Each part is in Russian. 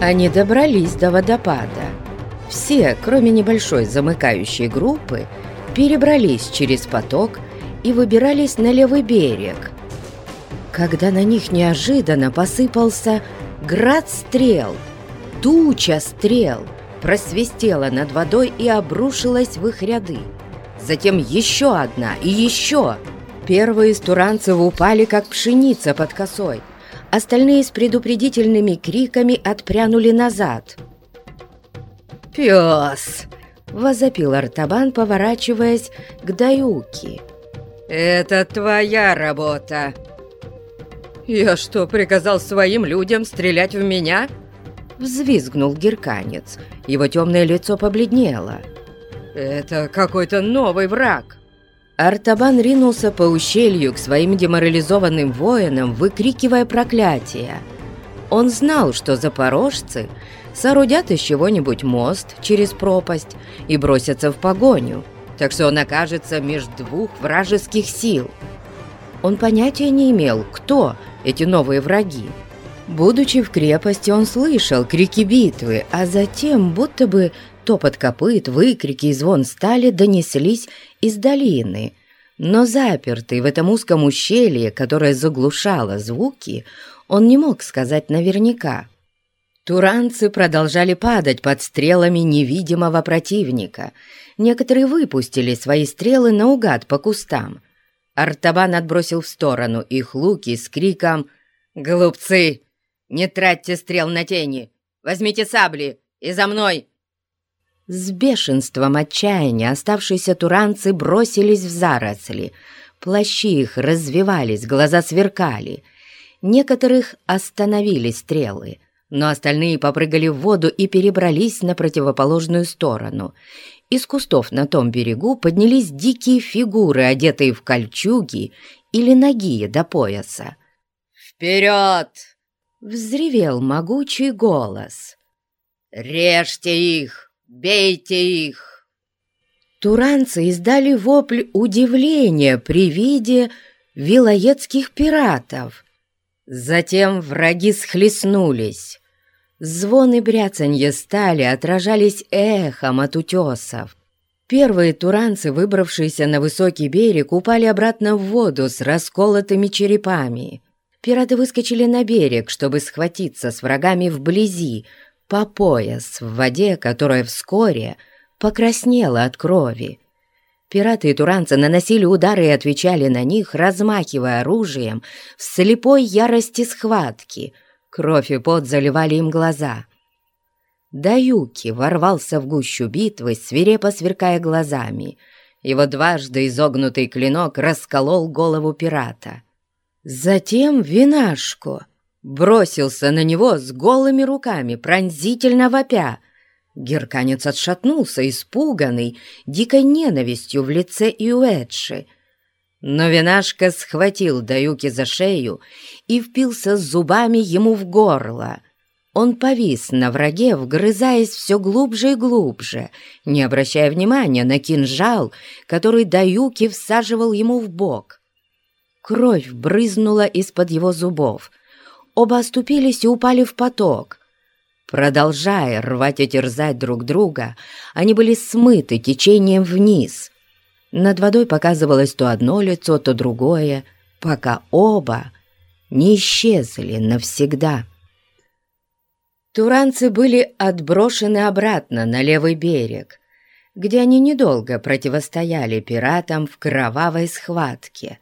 Они добрались до водопада. Все, кроме небольшой замыкающей группы, перебрались через поток и выбирались на левый берег. Когда на них неожиданно посыпался град стрел, туча стрел просвистела над водой и обрушилась в их ряды. Затем еще одна и еще. Первые из туранцев упали, как пшеница под косой. Остальные с предупредительными криками отпрянули назад. «Пес!» — возопил Артабан, поворачиваясь к Даюке. «Это твоя работа!» «Я что, приказал своим людям стрелять в меня?» Взвизгнул герканец. Его темное лицо побледнело. «Это какой-то новый враг!» Артабан ринулся по ущелью к своим деморализованным воинам, выкрикивая проклятия. Он знал, что запорожцы соорудят из чего-нибудь мост через пропасть и бросятся в погоню, так что он окажется между двух вражеских сил. Он понятия не имел, кто эти новые враги. Будучи в крепости, он слышал крики битвы, а затем, будто бы топот копыт, выкрики и звон стали донеслись из долины. Но запертый в этом узком ущелье, которое заглушало звуки, он не мог сказать наверняка. Туранцы продолжали падать под стрелами невидимого противника. Некоторые выпустили свои стрелы наугад по кустам. Артабан отбросил в сторону их луки с криком «Глупцы! Не тратьте стрел на тени! Возьмите сабли и за мной!» С бешенством отчаяния оставшиеся туранцы бросились в заросли. Плащи их развивались, глаза сверкали. Некоторых остановили стрелы, но остальные попрыгали в воду и перебрались на противоположную сторону. Из кустов на том берегу поднялись дикие фигуры, одетые в кольчуги или ноги до пояса. «Вперед!» — взревел могучий голос. «Режьте их! Бейте их!» Туранцы издали вопль удивления при виде вилоедских пиратов. Затем враги схлестнулись. Звон и бряцанье стали отражались эхом от утесов. Первые туранцы, выбравшиеся на высокий берег, упали обратно в воду с расколотыми черепами. Пираты выскочили на берег, чтобы схватиться с врагами вблизи, по пояс в воде, которая вскоре покраснела от крови. Пираты и туранцы наносили удары и отвечали на них, размахивая оружием в слепой ярости схватки — Кровь и пот заливали им глаза. Даюки ворвался в гущу битвы, свирепо сверкая глазами. Его дважды изогнутый клинок расколол голову пирата. Затем винашко бросился на него с голыми руками, пронзительно вопя. Герканец отшатнулся, испуганный, дикой ненавистью в лице Иуэдши — но винашка схватил Даюки за шею и впился зубами ему в горло. Он повис на враге, вгрызаясь все глубже и глубже, не обращая внимания на кинжал, который Даюки всаживал ему в бок. Кровь брызнула из-под его зубов. Оба оступились и упали в поток. Продолжая рвать и терзать друг друга, они были смыты течением вниз — над водой показывалось то одно лицо, то другое, пока оба не исчезли навсегда. Туранцы были отброшены обратно на левый берег, где они недолго противостояли пиратам в кровавой схватке.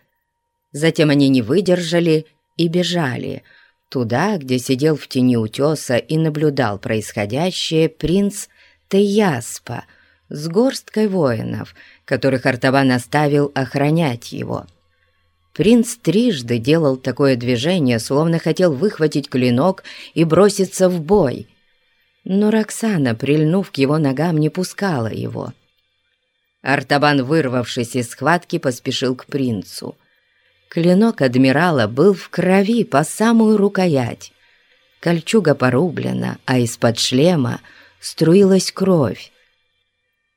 Затем они не выдержали и бежали туда, где сидел в тени утеса и наблюдал происходящее принц Теяспа с горсткой воинов — которых Артаван оставил охранять его. Принц трижды делал такое движение, словно хотел выхватить клинок и броситься в бой. Но Роксана, прильнув к его ногам, не пускала его. Артабан, вырвавшись из схватки, поспешил к принцу. Клинок адмирала был в крови по самую рукоять. Кольчуга порублена, а из-под шлема струилась кровь.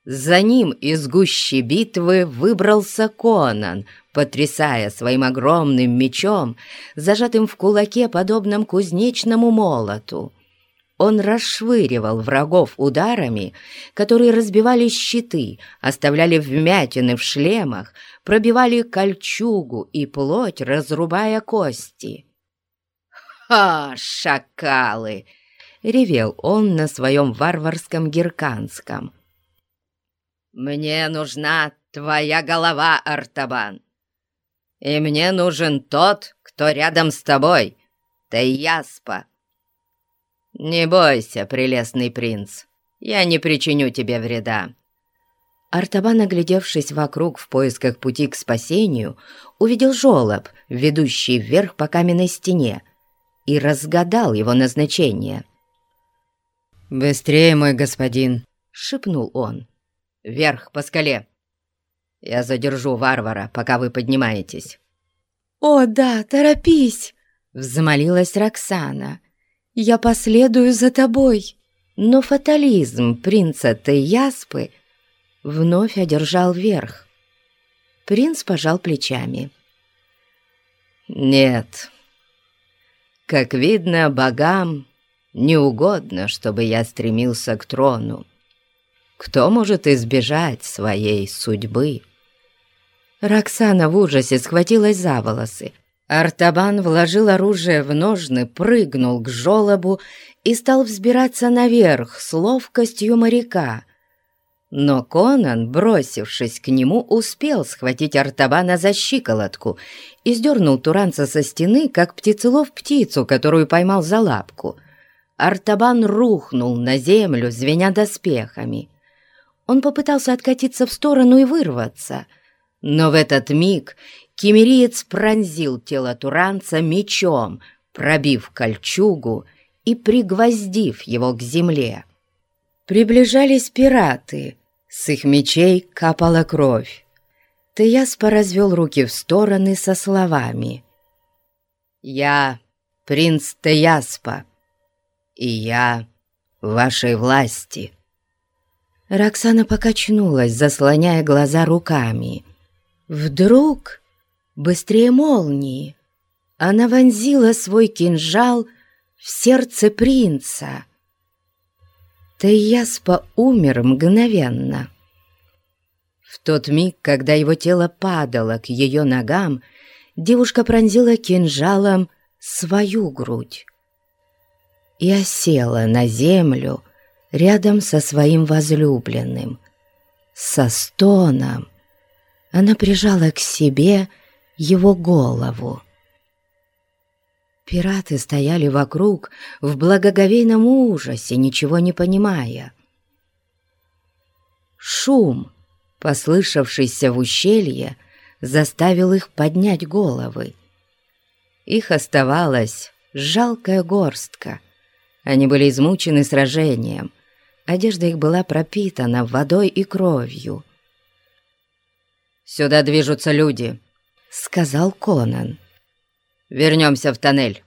За ним из гущи битвы выбрался Конан, потрясая своим огромным мечом, зажатым в кулаке, подобном кузнечному молоту. Он расшвыривал врагов ударами, которые разбивали щиты, оставляли вмятины в шлемах, пробивали кольчугу и плоть, разрубая кости. «Ха, шакалы!» — ревел он на своем варварском герканском. «Мне нужна твоя голова, Артабан, и мне нужен тот, кто рядом с тобой, Таяспа. «Не бойся, прелестный принц, я не причиню тебе вреда». Артабан, оглядевшись вокруг в поисках пути к спасению, увидел жолоб, ведущий вверх по каменной стене, и разгадал его назначение. «Быстрее, мой господин!» — шепнул он. «Вверх по скале! Я задержу варвара, пока вы поднимаетесь». «О, да, торопись!» — взмолилась Роксана. Я последую за тобой!» Но фатализм принца Тейяспы вновь одержал верх. Принц пожал плечами. «Нет, как видно, богам не угодно, чтобы я стремился к трону. Кто может избежать своей судьбы?» Роксана в ужасе схватилась за волосы. Артабан вложил оружие в ножны, прыгнул к жолобу и стал взбираться наверх с ловкостью моряка. Но Конан, бросившись к нему, успел схватить Артабана за щиколотку и сдернул Туранца со стены, как птицелов птицу, которую поймал за лапку. Артабан рухнул на землю, звеня доспехами. Он попытался откатиться в сторону и вырваться, но в этот миг Кемериец пронзил тело туранца мечом, пробив кольчугу и пригвоздив его к земле. Приближались пираты, с их мечей капала кровь. Теяспа развел руки в стороны со словами. «Я принц Теяспа, и я вашей власти». Роксана покачнулась, заслоняя глаза руками. Вдруг быстрее молнии. Она вонзила свой кинжал в сердце принца. Таяспа умер мгновенно. В тот миг, когда его тело падало к ее ногам, девушка пронзила кинжалом свою грудь и осела на землю рядом со своим возлюбленным. Со стоном она прижала к себе его голову. Пираты стояли вокруг в благоговейном ужасе, ничего не понимая. Шум, послышавшийся в ущелье, заставил их поднять головы. Их оставалась жалкая горстка. Они были измучены сражением. Одежда их была пропитана водой и кровью. «Сюда движутся люди», — сказал Конан. «Вернемся в тоннель.